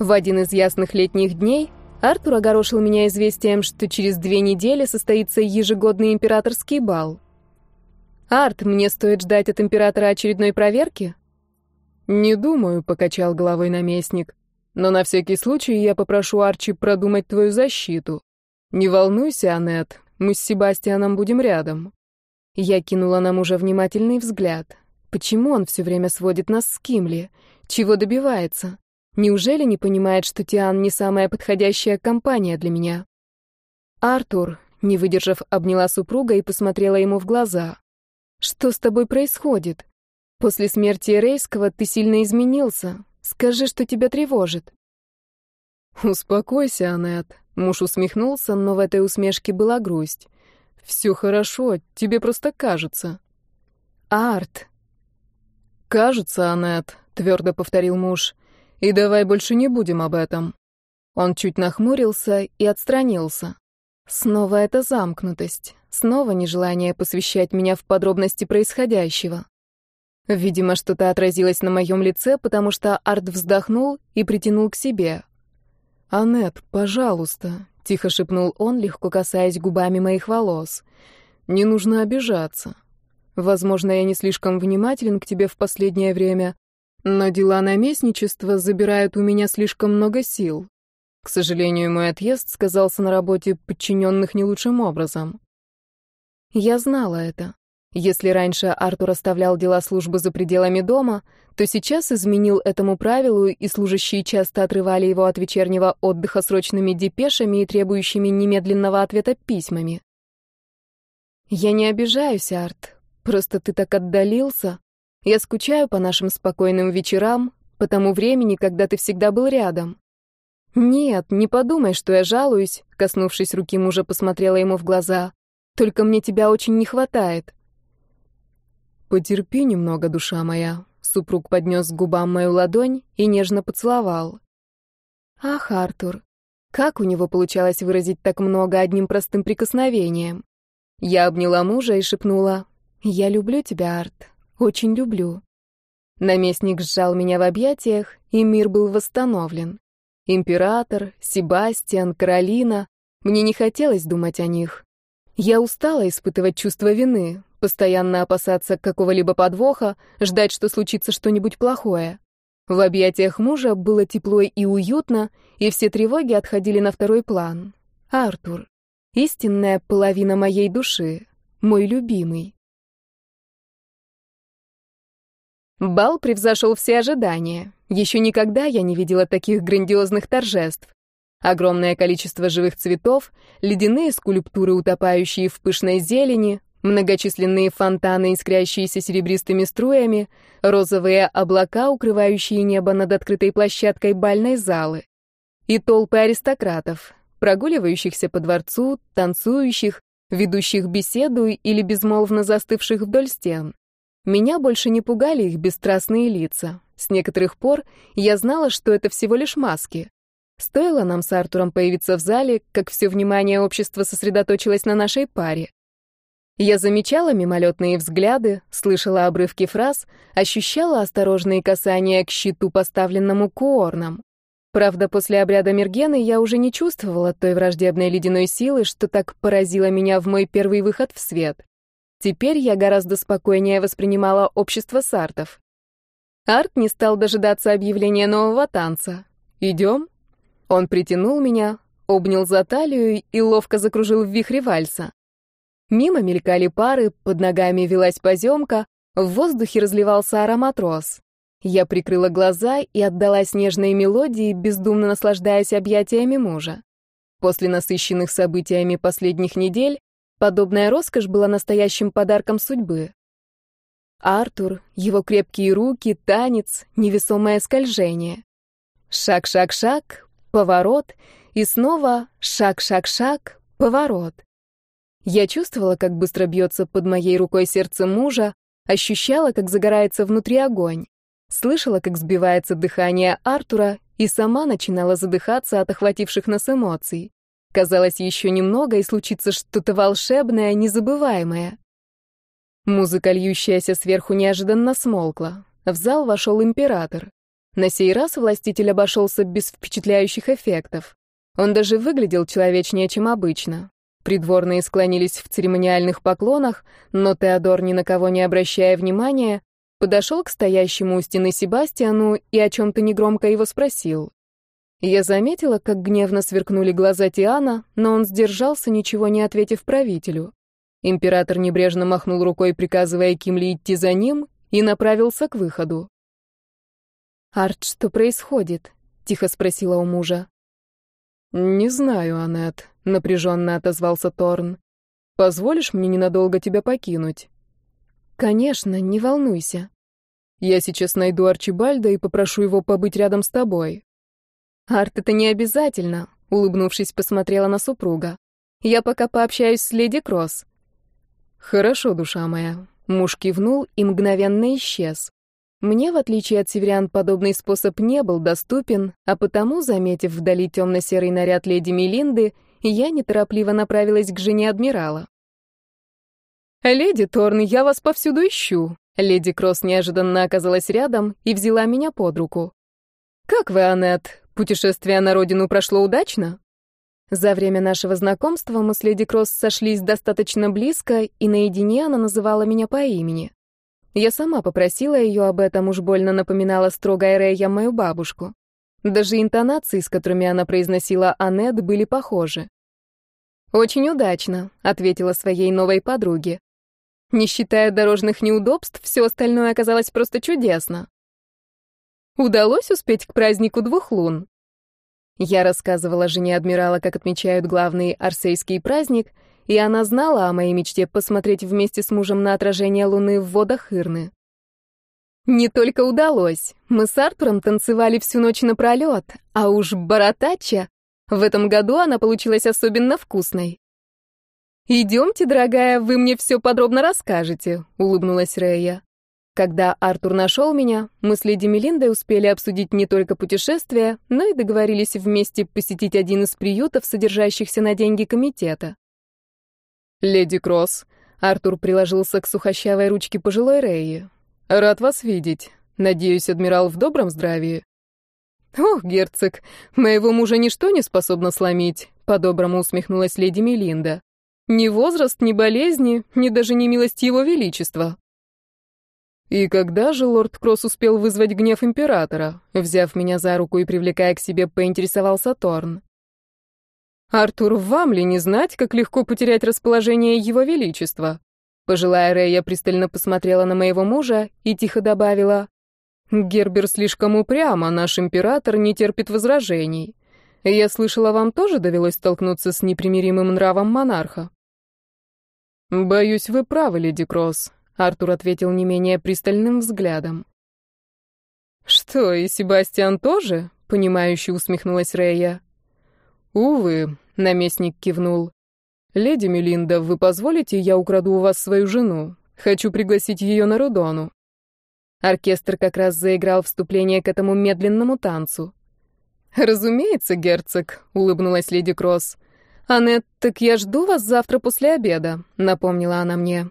В один из ясных летних дней Артур огорошил меня известием, что через две недели состоится ежегодный императорский бал. «Арт, мне стоит ждать от императора очередной проверки?» «Не думаю», — покачал головой наместник. «Но на всякий случай я попрошу Арчи продумать твою защиту. Не волнуйся, Аннет, мы с Себастьяном будем рядом». Я кинула на мужа внимательный взгляд. Почему он все время сводит нас с Кимли? Чего добивается? Неужели не понимает, что Тиан не самая подходящая компания для меня? Артур, не выдержав, обняла супруга и посмотрела ему в глаза. Что с тобой происходит? После смерти Рейского ты сильно изменился. Скажи, что тебя тревожит. Успокойся, Аннет. Муж усмехнулся, но в этой усмешке была грусть. Все хорошо, тебе просто кажется. Арт. Кажется, Аннет, твердо повторил муж. И давай больше не будем об этом. Он чуть нахмурился и отстранился. Снова эта замкнутость, снова нежелание посвящать меня в подробности происходящего. Видимо, что-то отразилось на моем лице, потому что Арт вздохнул и притянул к себе. «Аннет, пожалуйста», — тихо шепнул он, легко касаясь губами моих волос. «Не нужно обижаться. Возможно, я не слишком внимателен к тебе в последнее время, но дела наместничества забирают у меня слишком много сил. К сожалению, мой отъезд сказался на работе подчиненных не лучшим образом. Я знала это. Если раньше Артур оставлял дела службы за пределами дома, то сейчас изменил этому правилу, и служащие часто отрывали его от вечернего отдыха срочными депешами и требующими немедленного ответа письмами. «Я не обижаюсь, Арт. Просто ты так отдалился. Я скучаю по нашим спокойным вечерам, по тому времени, когда ты всегда был рядом. Нет, не подумай, что я жалуюсь, коснувшись руки мужа, посмотрела ему в глаза. Только мне тебя очень не хватает. Потерпи немного, душа моя. Супруг поднес к губам мою ладонь и нежно поцеловал. Ах, Артур, как у него получалось выразить так много одним простым прикосновением? Я обняла мужа и шепнула: "Я люблю тебя, Арт. Очень люблю. Наместник сжал меня в объятиях, и мир был восстановлен. Император, Себастьян, Каролина. Мне не хотелось думать о них. Я устала испытывать чувство вины, постоянно опасаться какого-либо подвоха, ждать, что случится что-нибудь плохое. В объятиях мужа было тепло и уютно, и все тревоги отходили на второй план. Артур. Истинная половина моей души. Мой любимый. Бал превзошел все ожидания. Еще никогда я не видела таких грандиозных торжеств. Огромное количество живых цветов, ледяные скульптуры, утопающие в пышной зелени, многочисленные фонтаны, искрящиеся серебристыми струями, розовые облака, укрывающие небо над открытой площадкой бальной залы. И толпы аристократов, прогуливающихся по дворцу, танцующих, ведущих беседу или безмолвно застывших вдоль стен. Меня больше не пугали их бесстрастные лица. С некоторых пор я знала, что это всего лишь маски. Стоило нам с Артуром появиться в зале, как все внимание общества сосредоточилось на нашей паре. Я замечала мимолетные взгляды, слышала обрывки фраз, ощущала осторожные касания к щиту, поставленному Куорном. Правда, после обряда Мергены я уже не чувствовала той враждебной ледяной силы, что так поразило меня в мой первый выход в свет. Теперь я гораздо спокойнее воспринимала общество сартов. Арт не стал дожидаться объявления нового танца. «Идем?» Он притянул меня, обнял за талию и ловко закружил в вихре вальса. Мимо мелькали пары, под ногами велась поземка, в воздухе разливался аромат роз. Я прикрыла глаза и отдалась нежной мелодии, бездумно наслаждаясь объятиями мужа. После насыщенных событиями последних недель Подобная роскошь была настоящим подарком судьбы. Артур, его крепкие руки, танец, невесомое скольжение. Шаг-шаг-шаг, поворот, и снова шаг-шаг-шаг, поворот. Я чувствовала, как быстро бьется под моей рукой сердце мужа, ощущала, как загорается внутри огонь, слышала, как сбивается дыхание Артура, и сама начинала задыхаться от охвативших нас эмоций. Казалось, еще немного, и случится что-то волшебное, незабываемое. Музыка, льющаяся сверху, неожиданно смолкла. В зал вошел император. На сей раз властитель обошелся без впечатляющих эффектов. Он даже выглядел человечнее, чем обычно. Придворные склонились в церемониальных поклонах, но Теодор, ни на кого не обращая внимания, подошел к стоящему у стены Себастьяну и о чем-то негромко его спросил. Я заметила, как гневно сверкнули глаза Тиана, но он сдержался, ничего не ответив правителю. Император небрежно махнул рукой, приказывая Кимли идти за ним, и направился к выходу. «Арт, что происходит?» — тихо спросила у мужа. «Не знаю, Аннет», — напряженно отозвался Торн. «Позволишь мне ненадолго тебя покинуть?» «Конечно, не волнуйся». «Я сейчас найду Арчибальда и попрошу его побыть рядом с тобой». «Арт, это не обязательно», — улыбнувшись, посмотрела на супруга. «Я пока пообщаюсь с леди Кросс». «Хорошо, душа моя». Муж кивнул и мгновенно исчез. Мне, в отличие от северян, подобный способ не был доступен, а потому, заметив вдали темно-серый наряд леди Мелинды, я неторопливо направилась к жене адмирала. «Леди Торн, я вас повсюду ищу». Леди Кросс неожиданно оказалась рядом и взяла меня под руку. «Как вы, Аннет? Путешествие на родину прошло удачно?» За время нашего знакомства мы с леди Кросс сошлись достаточно близко, и наедине она называла меня по имени. Я сама попросила ее об этом, уж больно напоминала строгая Рея мою бабушку. Даже интонации, с которыми она произносила «Анет», были похожи. «Очень удачно», — ответила своей новой подруге. «Не считая дорожных неудобств, все остальное оказалось просто чудесно». «Удалось успеть к празднику двух лун?» Я рассказывала жене адмирала, как отмечают главный арсейский праздник — и она знала о моей мечте посмотреть вместе с мужем на отражение луны в водах Ирны. Не только удалось. Мы с Артуром танцевали всю ночь напролет, а уж баратача... В этом году она получилась особенно вкусной. «Идемте, дорогая, вы мне все подробно расскажете», — улыбнулась Рея. Когда Артур нашел меня, мы с леди Мелиндой успели обсудить не только путешествие, но и договорились вместе посетить один из приютов, содержащихся на деньги комитета. «Леди Кросс», — Артур приложился к сухощавой ручке пожилой Реи. «Рад вас видеть. Надеюсь, адмирал в добром здравии». «Ох, герцог, моего мужа ничто не способно сломить», — по-доброму усмехнулась леди Мелинда. «Ни возраст, ни болезни, ни даже не милость его величества». «И когда же лорд Кросс успел вызвать гнев императора?» Взяв меня за руку и привлекая к себе, поинтересовался Торн. Артур, вам ли не знать, как легко потерять расположение его величества? Пожилая Рея пристально посмотрела на моего мужа и тихо добавила: Гербер слишком упрям, а наш император не терпит возражений. Я слышала, вам тоже довелось столкнуться с непримиримым нравом монарха. Боюсь, вы правы, леди Кросс, Артур ответил не менее пристальным взглядом. Что, и Себастьян тоже? понимающе усмехнулась Рея. «Увы», — наместник кивнул. «Леди Мелинда, вы позволите, я украду у вас свою жену? Хочу пригласить ее на Рудону». Оркестр как раз заиграл вступление к этому медленному танцу. «Разумеется, герцог», — улыбнулась леди Кросс. «Аннет, так я жду вас завтра после обеда», — напомнила она мне.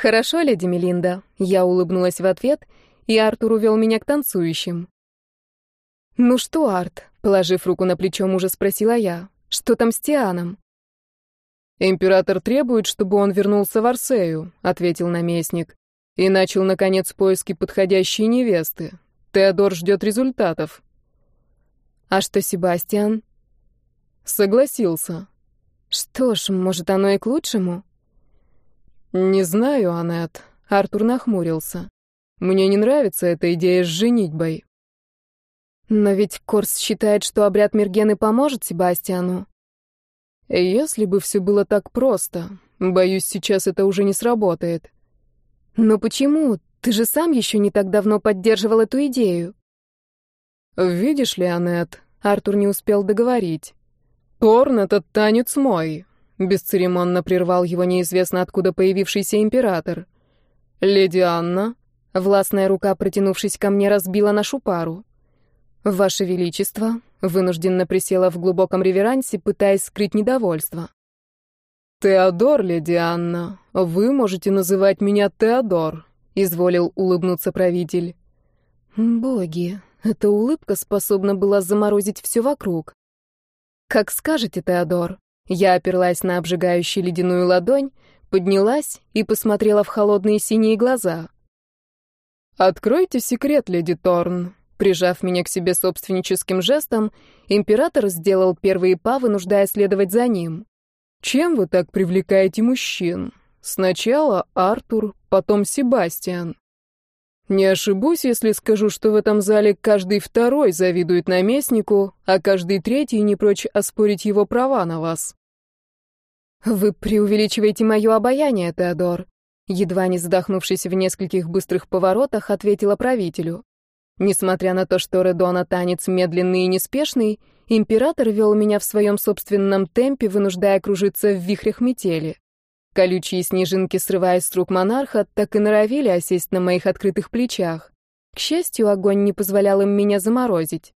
«Хорошо, леди Мелинда», — я улыбнулась в ответ, и Артур увел меня к танцующим. «Ну что, Арт?» — положив руку на плечо мужа, спросила я. «Что там с Тианом?» «Император требует, чтобы он вернулся в Арсею», — ответил наместник. «И начал, наконец, поиски подходящей невесты. Теодор ждет результатов». «А что Себастьян?» «Согласился». «Что ж, может, оно и к лучшему?» «Не знаю, Аннет», — Артур нахмурился. «Мне не нравится эта идея с женитьбой. Но ведь Корс считает, что обряд Мергены поможет Себастьяну. Если бы все было так просто, боюсь, сейчас это уже не сработает. Но почему? Ты же сам еще не так давно поддерживал эту идею. Видишь ли, Аннет, Артур не успел договорить. Торн — этот танец мой. Бесцеремонно прервал его неизвестно откуда появившийся император. Леди Анна, властная рука, протянувшись ко мне, разбила нашу пару. «Ваше Величество», — вынужденно присела в глубоком реверансе, пытаясь скрыть недовольство. «Теодор, леди Анна, вы можете называть меня Теодор», — изволил улыбнуться правитель. «Боги», Эта улыбка способна была заморозить все вокруг. «Как скажете, Теодор». Я оперлась на обжигающую ледяную ладонь, поднялась и посмотрела в холодные синие глаза. «Откройте секрет, леди Торн». Прижав меня к себе собственническим жестом, император сделал первые па, вынуждая следовать за ним. «Чем вы так привлекаете мужчин? Сначала Артур, потом Себастьян. Не ошибусь, если скажу, что в этом зале каждый второй завидует наместнику, а каждый третий не прочь оспорить его права на вас. Вы преувеличиваете мое обаяние, Теодор. Едва не задохнувшись в нескольких быстрых поворотах, ответила правителю. Несмотря на то, что Редона танец медленный и неспешный, император вел меня в своем собственном темпе, вынуждая кружиться в вихрях метели. Колючие снежинки, срываясь с рук монарха, так и норовили осесть на моих открытых плечах. К счастью, огонь не позволял им меня заморозить.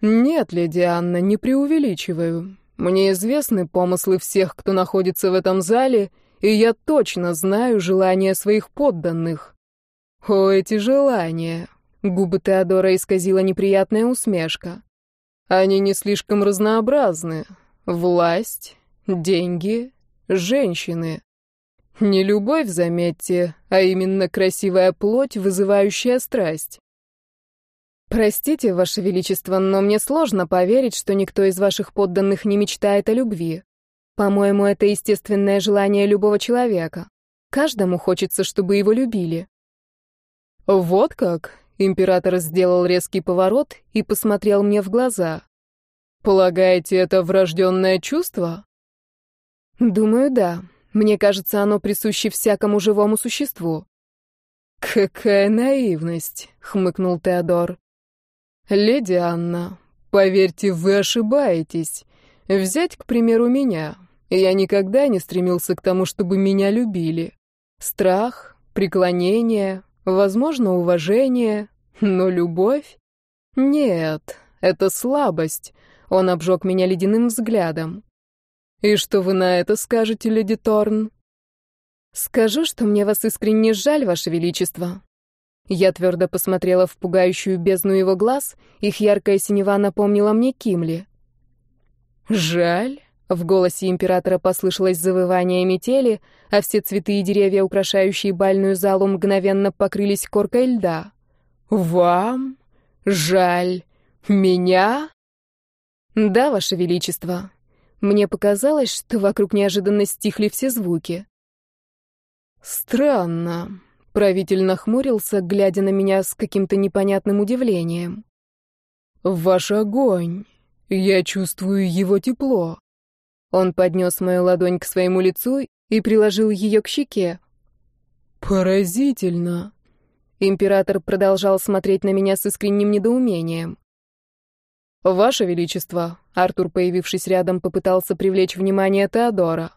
«Нет, леди Анна, не преувеличиваю. Мне известны помыслы всех, кто находится в этом зале, и я точно знаю желания своих подданных. О, эти желания!» Губы Теодора исказила неприятная усмешка. «Они не слишком разнообразны. Власть, деньги, женщины. Не любовь, заметьте, а именно красивая плоть, вызывающая страсть. Простите, Ваше Величество, но мне сложно поверить, что никто из ваших подданных не мечтает о любви. По-моему, это естественное желание любого человека. Каждому хочется, чтобы его любили. Вот как? Император сделал резкий поворот и посмотрел мне в глаза. Полагаете, это врожденное чувство? Думаю, да. Мне кажется, оно присуще всякому живому существу. Какая наивность, хмыкнул Теодор. Леди Анна, поверьте, вы ошибаетесь. Взять, к примеру, меня. Я никогда не стремился к тому, чтобы меня любили. Страх, преклонение, возможно, уважение, но любовь? Нет, это слабость. Он обжег меня ледяным взглядом. «И что вы на это скажете, леди Торн?» «Скажу, что мне вас искренне жаль, ваше величество». Я твердо посмотрела в пугающую бездну его глаз, их яркая синева напомнила мне Кимли. «Жаль?» — в голосе императора послышалось завывание метели, а все цветы и деревья, украшающие бальную залу, мгновенно покрылись коркой льда. «Вам? Жаль? Меня?» «Да, ваше величество», мне показалось, что вокруг неожиданно стихли все звуки. «Странно», — правитель нахмурился, глядя на меня с каким-то непонятным удивлением. «Ваш огонь. Я чувствую его тепло». Он поднес мою ладонь к своему лицу и приложил ее к щеке. «Поразительно!» Император продолжал смотреть на меня с искренним недоумением. «Ваше Величество!» Артур, появившись рядом, попытался привлечь внимание Теодора.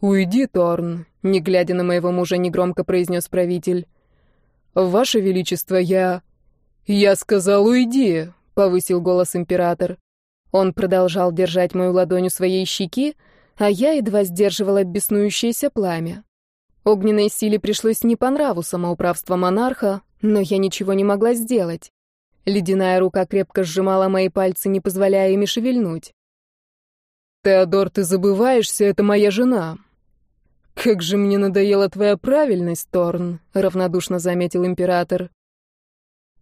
«Уйди, Торн!» — не глядя на моего мужа, негромко произнес правитель. «Ваше Величество, я...» «Я сказал, уйди!» — повысил голос император. Он продолжал держать мою ладонь у своей щеки, а я едва сдерживала беснующееся пламя. Огненной силе пришлось не по нраву самоуправство монарха, но я ничего не могла сделать. Ледяная рука крепко сжимала мои пальцы, не позволяя ими шевельнуть. «Теодор, ты забываешься, это моя жена». «Как же мне надоела твоя правильность, Торн», — равнодушно заметил император.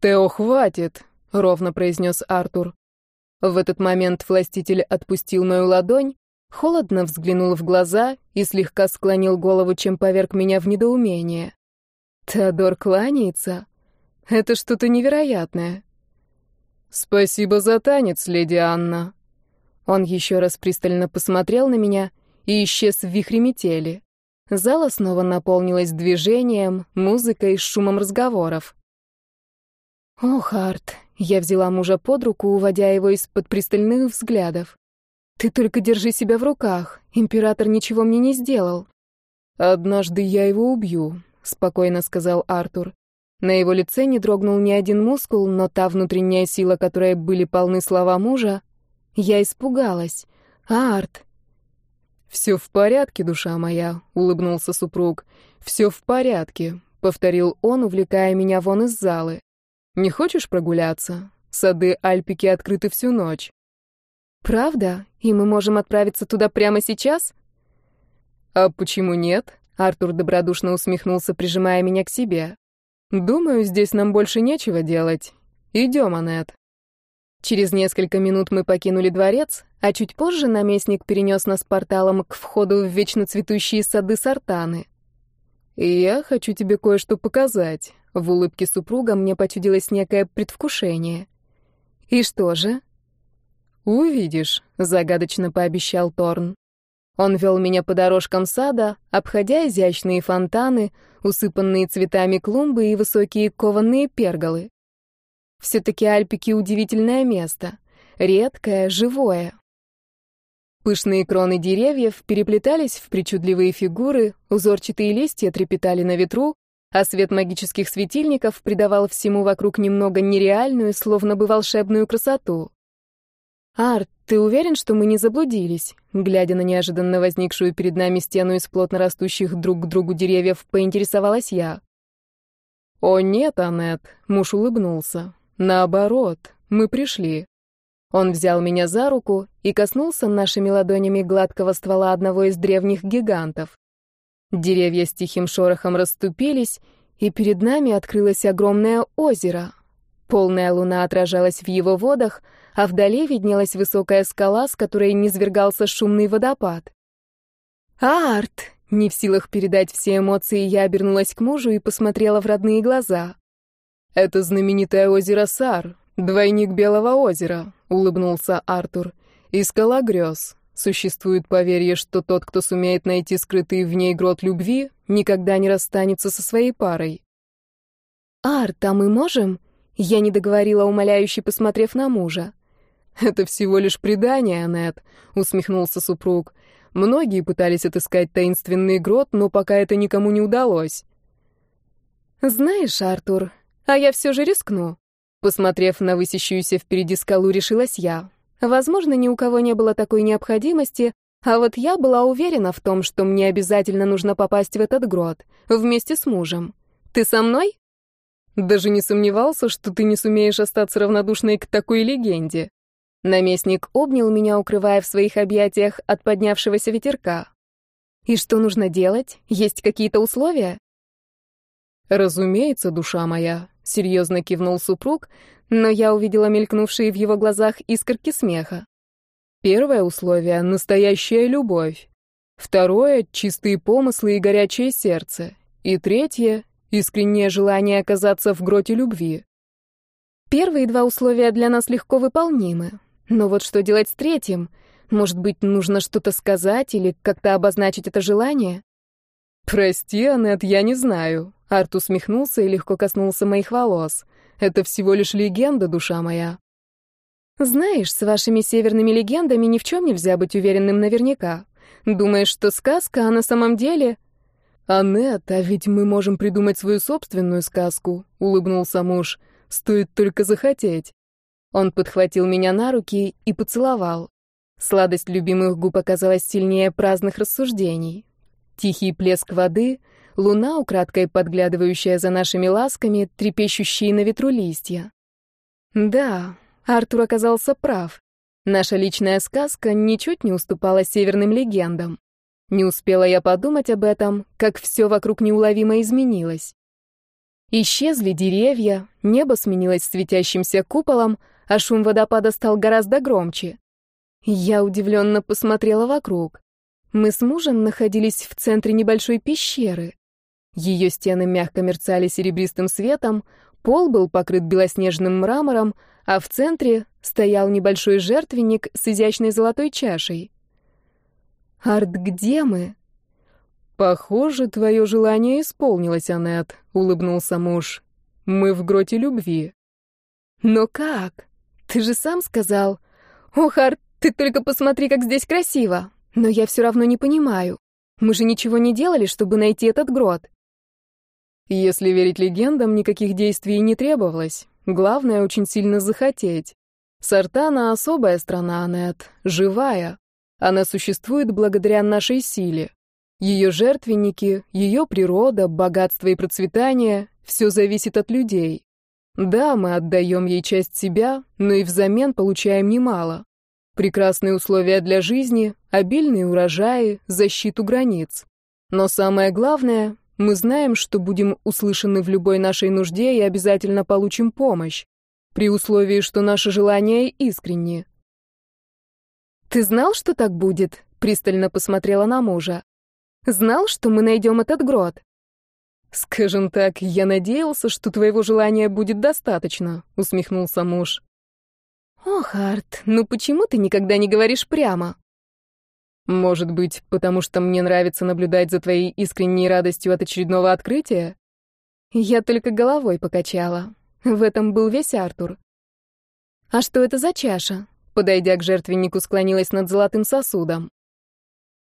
«Тео, хватит», — ровно произнес Артур. В этот момент властитель отпустил мою ладонь, холодно взглянул в глаза и слегка склонил голову, чем поверг меня в недоумение. «Теодор кланяется? Это что-то невероятное». «Спасибо за танец, леди Анна». Он еще раз пристально посмотрел на меня и исчез в вихре метели. Зала снова наполнилась движением, музыкой, шумом разговоров. «Ох, Арт!» — я взяла мужа под руку, уводя его из-под пристальных взглядов. «Ты только держи себя в руках. Император ничего мне не сделал». «Однажды я его убью», — спокойно сказал Артур. На его лице не дрогнул ни один мускул, но та внутренняя сила, которой были полны слова мужа, я испугалась. Арт. «Все в порядке, душа моя», — улыбнулся супруг. «Все в порядке», — повторил он, увлекая меня вон из залы. Не хочешь прогуляться? Сады Альпики открыты всю ночь. Правда? И мы можем отправиться туда прямо сейчас? А почему нет? Артур добродушно усмехнулся, прижимая меня к себе. Думаю, здесь нам больше нечего делать. Идем, Анет. Через несколько минут мы покинули дворец, а чуть позже наместник перенес нас порталом к входу в вечно цветущие сады Сартаны. Я хочу тебе кое-что показать. В улыбке супруга мне почудилось некое предвкушение. И что же? Увидишь, загадочно пообещал Торн. Он вел меня по дорожкам сада, обходя изящные фонтаны, усыпанные цветами клумбы и высокие кованные перголы. Все-таки Альпики — удивительное место. Редкое, живое. Пышные кроны деревьев переплетались в причудливые фигуры, узорчатые листья трепетали на ветру, а свет магических светильников придавал всему вокруг немного нереальную, словно бы волшебную красоту. «Арт, ты уверен, что мы не заблудились?» Глядя на неожиданно возникшую перед нами стену из плотно растущих друг к другу деревьев, поинтересовалась я. «О нет, Аннет», — муж улыбнулся. Наоборот, мы пришли. Он взял меня за руку и коснулся нашими ладонями гладкого ствола одного из древних гигантов. Деревья с тихим шорохом расступились, и перед нами открылось огромное озеро. Полная луна отражалась в его водах, а вдали виднелась высокая скала, с которой низвергался шумный водопад. «Арт!» Не в силах передать все эмоции, я обернулась к мужу и посмотрела в родные глаза. «Это знаменитое озеро Сар, двойник Белого озера», — улыбнулся Артур. «И скала грез. Существует поверье, что тот, кто сумеет найти скрытый в ней грот любви, никогда не расстанется со своей парой». «Арт, а мы можем?» Я не договорила, умоляюще посмотрев на мужа. «Это всего лишь предание, Аннет», — усмехнулся супруг. «Многие пытались отыскать таинственный грот, но пока это никому не удалось». «Знаешь, Артур, а я все же рискну. Посмотрев на высящуюся впереди скалу, решилась я. Возможно, ни у кого не было такой необходимости, а вот я была уверена в том, что мне обязательно нужно попасть в этот грот, вместе с мужем. Ты со мной? Даже не сомневался, что ты не сумеешь остаться равнодушной к такой легенде. Наместник обнял меня, укрывая в своих объятиях от поднявшегося ветерка. И что нужно делать? Есть какие-то условия? Разумеется, душа моя, серьезно кивнул супруг, но я увидела мелькнувшие в его глазах искорки смеха. Первое условие — настоящая любовь. Второе — чистые помыслы и горячее сердце. И третье — искреннее желание оказаться в гроте любви. Первые два условия для нас легко выполнимы. Но вот что делать с третьим? Может быть, нужно что-то сказать или как-то обозначить это желание? «Прости, Аннет, я не знаю», Арт усмехнулся и легко коснулся моих волос. «Это всего лишь легенда, душа моя». «Знаешь, с вашими северными легендами ни в чем нельзя быть уверенным наверняка. Думаешь, что сказка, а на самом деле...» «Аннет, а ведь мы можем придумать свою собственную сказку», — улыбнулся муж. «Стоит только захотеть». Он подхватил меня на руки и поцеловал. Сладость любимых губ оказалась сильнее праздных рассуждений. Тихий плеск воды — луна, украдкой подглядывающая за нашими ласками, трепещущие на ветру листья. Да, Артур оказался прав. Наша личная сказка ничуть не уступала северным легендам. Не успела я подумать об этом, как все вокруг неуловимо изменилось. Исчезли деревья, небо сменилось светящимся куполом, а шум водопада стал гораздо громче. Я удивленно посмотрела вокруг. Мы с мужем находились в центре небольшой пещеры. Ее стены мягко мерцали серебристым светом, пол был покрыт белоснежным мрамором, а в центре стоял небольшой жертвенник с изящной золотой чашей. «Арт, где мы?» «Похоже, твое желание исполнилось, Аннет», — улыбнулся муж. «Мы в гроте любви». «Но как? Ты же сам сказал. Ох, Арт, ты только посмотри, как здесь красиво. Но я все равно не понимаю. Мы же ничего не делали, чтобы найти этот грот». Если верить легендам, никаких действий не требовалось. Главное — очень сильно захотеть. Сартана — особая страна, Аннет, живая. Она существует благодаря нашей силе. Ее жертвенники, ее природа, богатство и процветание — все зависит от людей. Да, мы отдаем ей часть себя, но и взамен получаем немало. Прекрасные условия для жизни, обильные урожаи, защиту границ. Но самое главное, мы знаем, что будем услышаны в любой нашей нужде и обязательно получим помощь, при условии, что наши желания искренни. «Ты знал, что так будет?» — пристально посмотрела на мужа. «Знал, что мы найдем этот грот?» «Скажем так, я надеялся, что твоего желания будет достаточно», — усмехнулся муж. «Ох, Арт, ну почему ты никогда не говоришь прямо?» «Может быть, потому что мне нравится наблюдать за твоей искренней радостью от очередного открытия?» Я только головой покачала. В этом был весь Артур. «А что это за чаша?» Подойдя к жертвеннику, склонилась над золотым сосудом.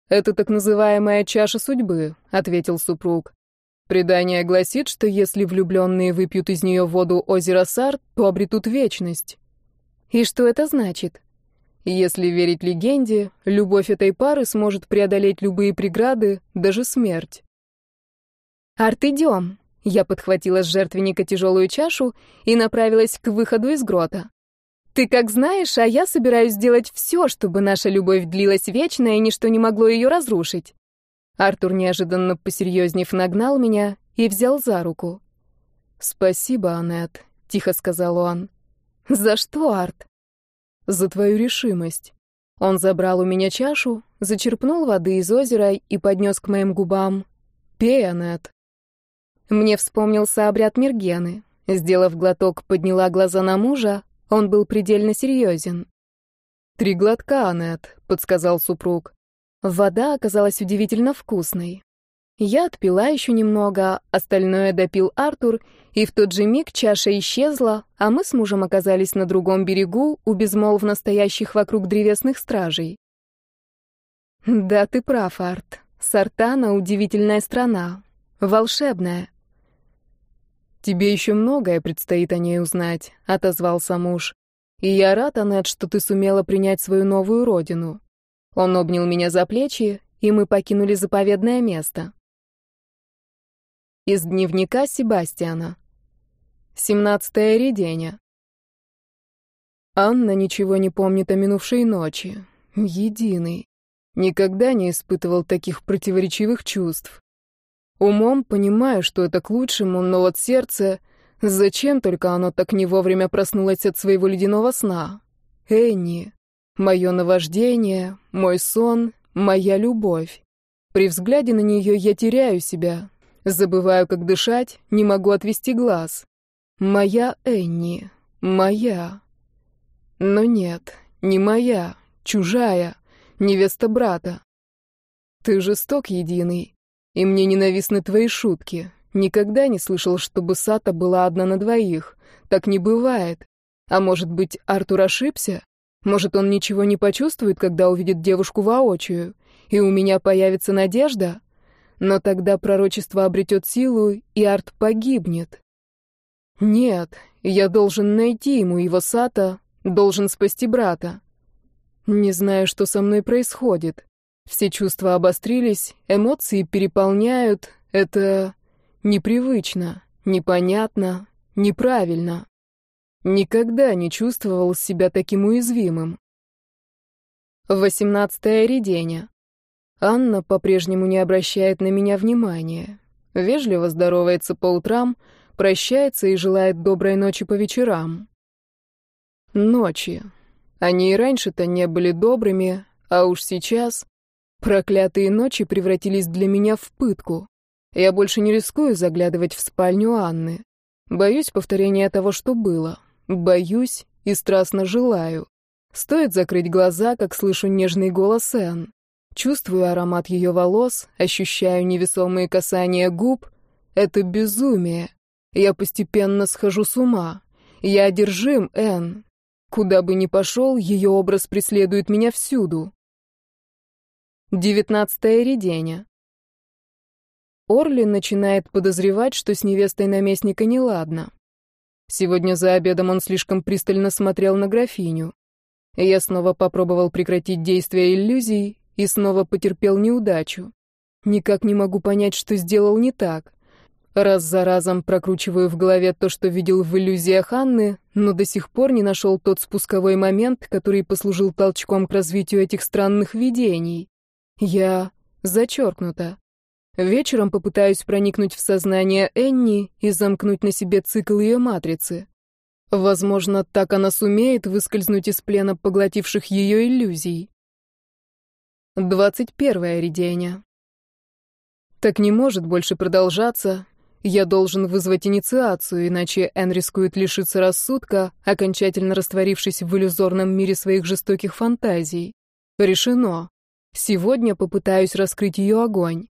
«Это так называемая чаша судьбы», — ответил супруг. Предание гласит, что если влюбленные выпьют из нее воду озера Сар, то обретут вечность. И что это значит? Если верить легенде, любовь этой пары сможет преодолеть любые преграды, даже смерть. «Арт, идем!» Я подхватила с жертвенника тяжелую чашу и направилась к выходу из грота. «Ты как знаешь, а я собираюсь сделать все, чтобы наша любовь длилась вечно, и ничто не могло ее разрушить. Артур, неожиданно посерьезнев, нагнал меня и взял за руку. «Спасибо, Аннет», — тихо сказал он. «За что, Арт?» «За твою решимость». Он забрал у меня чашу, зачерпнул воды из озера и поднес к моим губам. «Пей, Аннет». Мне вспомнился обряд Мергены. Сделав глоток, подняла глаза на мужа, он был предельно серьезен. «Три глотка, Аннет», — подсказал супруг. Вода оказалась удивительно вкусной. Я отпила еще немного, остальное допил Артур, и в тот же миг чаша исчезла, а мы с мужем оказались на другом берегу, у безмолвно стоящих вокруг древесных стражей. Да, ты прав, Арт. Сартана — удивительная страна. Волшебная. «Тебе еще многое предстоит о ней узнать», — отозвался муж. «И я рад, Аннет, что ты сумела принять свою новую родину. Он обнял меня за плечи, и мы покинули заповедное место. Из дневника Себастьяна. 17 реденя. Анна ничего не помнит о минувшей ночи. Единый. Никогда не испытывал таких противоречивых чувств. Умом понимаю, что это к лучшему, но вот сердце... Зачем только оно так не вовремя проснулось от своего ледяного сна? Энни. Мое наваждение, мой сон, моя любовь. При взгляде на нее я теряю себя. Забываю, как дышать, не могу отвести глаз. Моя Энни, моя. Но нет, не моя, чужая, невеста брата. Ты жесток, единый, и мне ненавистны твои шутки. Никогда не слышал, чтобы Сата была одна на двоих. Так не бывает. А может быть, Артур ошибся? Может, он ничего не почувствует, когда увидит девушку воочию, и у меня появится надежда? Но тогда пророчество обретет силу, и Арт погибнет. Нет, я должен найти ему его Сата, должен спасти брата. Не знаю, что со мной происходит. Все чувства обострились, эмоции переполняют. Это непривычно, непонятно, неправильно. Никогда не чувствовал себя таким уязвимым. Восемнадцатое редение. Анна по-прежнему не обращает на меня внимания. Вежливо здоровается по утрам, прощается и желает доброй ночи по вечерам. Ночи. Они и раньше-то не были добрыми, а уж сейчас проклятые ночи превратились для меня в пытку. Я больше не рискую заглядывать в спальню Анны. Боюсь повторения того, что было. Боюсь и страстно желаю. Стоит закрыть глаза, как слышу нежный голос Энн. Чувствую аромат ее волос, ощущаю невесомые касания губ. Это безумие. Я постепенно схожу с ума. Я одержим, Энн. Куда бы ни пошел, ее образ преследует меня всюду. Девятнадцатое реденя. Орли начинает подозревать, что с невестой наместника неладно. Сегодня за обедом он слишком пристально смотрел на графиню. Я снова попробовал прекратить действие иллюзий и снова потерпел неудачу. Никак не могу понять, что сделал не так. Раз за разом прокручиваю в голове то, что видел в иллюзиях Анны, но до сих пор не нашел тот спусковой момент, который послужил толчком к развитию этих странных видений. Я зачеркнута. Вечером попытаюсь проникнуть в сознание Энни и замкнуть на себе цикл ее матрицы. Возможно, так она сумеет выскользнуть из плена поглотивших ее иллюзий. Двадцать первое реденя. Так не может больше продолжаться. Я должен вызвать инициацию, иначе Эн рискует лишиться рассудка, окончательно растворившись в иллюзорном мире своих жестоких фантазий. Решено. Сегодня попытаюсь раскрыть ее огонь.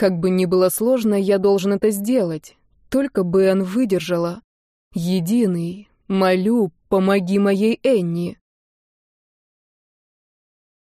Как бы ни было сложно, я должен это сделать. Только бы Эн выдержала. Единый, Молю, помоги моей Энни.